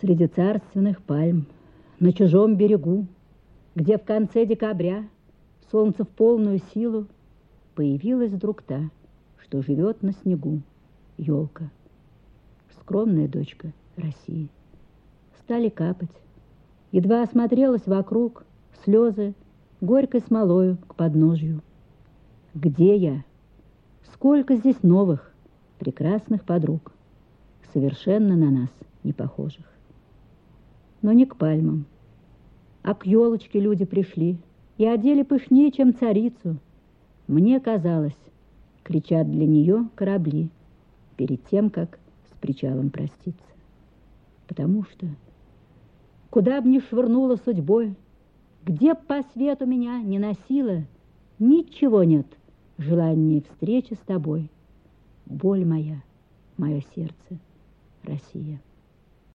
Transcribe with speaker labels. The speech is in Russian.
Speaker 1: Среди царственных пальм, на чужом берегу, Где в конце декабря солнце в полную силу, Появилась вдруг та, что живет на снегу, елка. Скромная дочка России. Стали капать. Едва осмотрелась вокруг, слезы горькой смолою к подножью. Где я? Сколько здесь новых, прекрасных подруг, совершенно на нас не похожих. Но не к пальмам, а к елочке люди пришли и одели пышнее, чем царицу. Мне казалось, кричат для нее корабли перед тем, как с причалом проститься. Потому что, куда б ни швырнула судьбой, где б по свету меня не носила, ничего нет желания встречи с тобой. Боль моя, мое сердце, Россия.